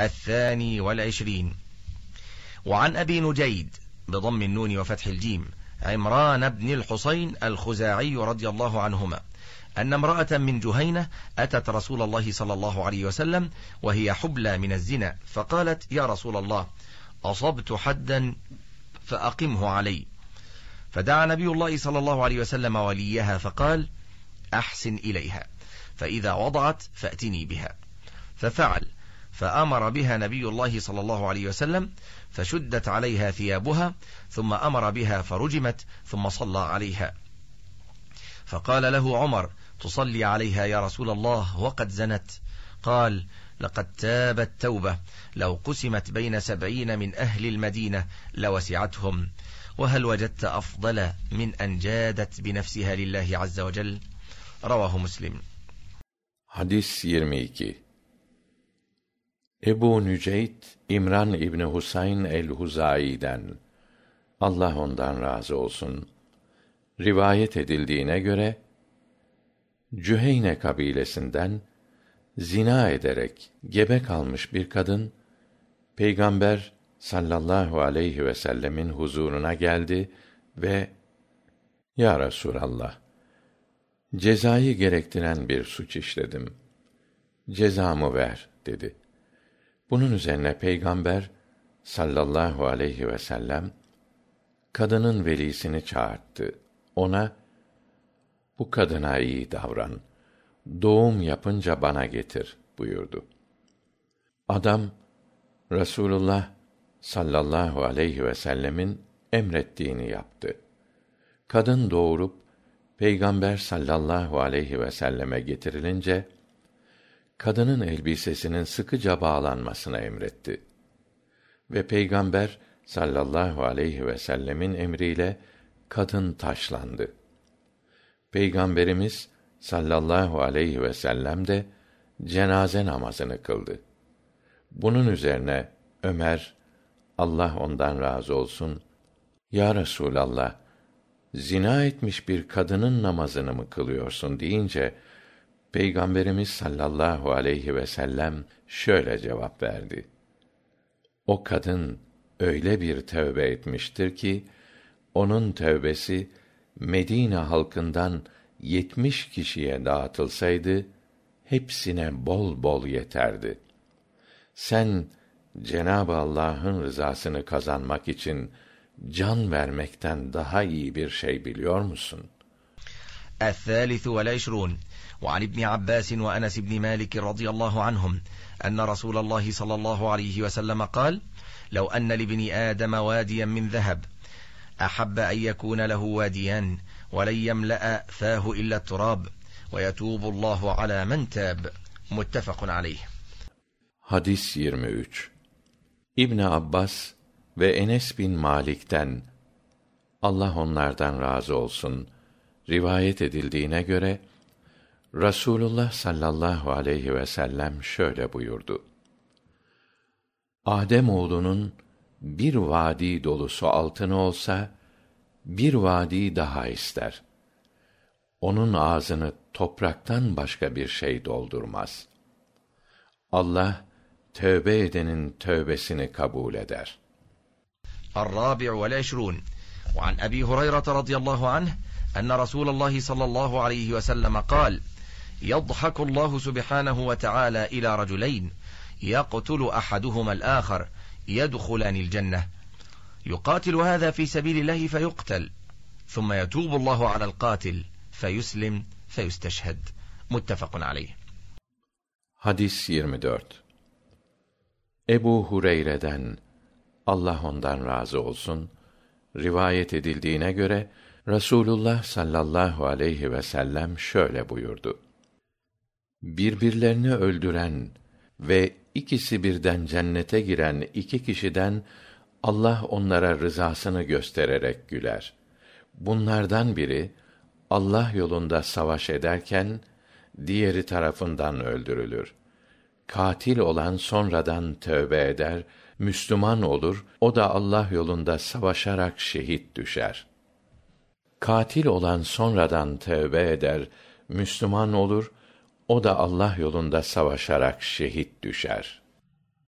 الثاني والعشرين وعن أبي نجيد بضم النون وفتح الجيم عمران بن الحصين الخزاعي رضي الله عنهما أن امرأة من جهينة أتت رسول الله صلى الله عليه وسلم وهي حبلى من الزنا فقالت يا رسول الله أصبت حدا فأقمه علي فدعا نبي الله صلى الله عليه وسلم وليها فقال أحسن إليها فإذا وضعت فأتني بها ففعل فأمر بها نبي الله صلى الله عليه وسلم فشدت عليها ثيابها ثم أمر بها فرجمت ثم صلى عليها فقال له عمر تصلي عليها يا رسول الله وقد زنت قال لقد تابت توبة لو قسمت بين سبعين من أهل المدينة لوسعتهم وهل وجدت أفضل من أن جادت بنفسها لله عز وجل رواه مسلم Hadis 22 Ebu Nüceyt İmran İbni Husayn el-Huzai'den Allah ondan razı olsun rivayet edildiğine göre Cüheyne kabilesinden zina ederek gebe kalmış bir kadın Peygamber sallallahu aleyhi ve sellemin huzuruna geldi ve Ya Resulallah cezayı gerektiren bir suç işledim. Cezamı ver dedi. Bunun üzerine Peygamber sallallahu aleyhi ve sellem kadının velisini çağırttı. Ona bu kadına iyi davran. Doğum yapınca bana getir buyurdu. Adam Resulullah sallallahu aleyhi ve sellemin emrettiğini yaptı. Kadın doğurup Peygamber sallallahu aleyhi ve selleme getirilince kadının elbisesinin sıkıca bağlanmasını emretti. Ve Peygamber sallallahu aleyhi ve sellemin emriyle kadın taşlandı. Peygamberimiz sallallahu aleyhi ve sellem de cenaze namazını kıldı. Bunun üzerine Ömer Allah ondan razı olsun Ya Resulallah zina etmiş bir kadının namazını mı kılıyorsun deyince Peygamberimiz sallallahu aleyhi ve sellem şöyle cevap verdi. O kadın öyle bir tövbe etmiştir ki onun tövbesi Medine halkından yetmiş kişiye dağıtılsaydı hepsine bol bol yeterdi. Sen Cenab-ı Allah'ın rızasını kazanmak için can vermekten daha iyi bir şey biliyor musun? الثالث والعشرون وعن ابن عباس وأنس بن مالك رضي الله عنهم أن رسول الله صلى الله عليه وسلم قال لو أن لابن آدم واديا من ذهب أحب أن يكون له واديان ولن يملأ فاه إلا التراب ويتوب الله على من تاب متفق عليه Hadis 23 İbn Abbas و Enes bin Malik'ten Allah onlardan razı olsun rivayet edildiğine göre Rasulullah sallallahu aleyhi ve sellem şöyle buyurdu. Adem oğlunun bir vadi dolusu altını olsa bir vadi daha ister. Onun ağzını topraktan başka bir şey doldurmaz. Allah tövbe edenin tövbesini kabul eder. أن رسول الله صلى الله عليه وسلم قال يضحك الله سبحانه وتعالى إلى رجلين يقتل أحدهما الآخر يدخلان الجنة يقاتل هذا في سبيل الله فيقتل ثم يتوب الله على القاتل فيسلم فيستشهد متفق عليه Hadis 24 Ebu Hureyre'den Allah ondan razı olsun rivayet edildiğine göre Rasulullah sallallahu aleyhi ve sellem şöyle buyurdu. Birbirlerini öldüren ve ikisi birden cennete giren iki kişiden Allah onlara rızasını göstererek güler. Bunlardan biri Allah yolunda savaş ederken diğeri tarafından öldürülür. Katil olan sonradan tövbe eder, Müslüman olur, o da Allah yolunda savaşarak şehit düşer. Katil olan sonradan tövbe eder, Müslüman olur, o da Allah yolunda savaşarak şehit düşer.''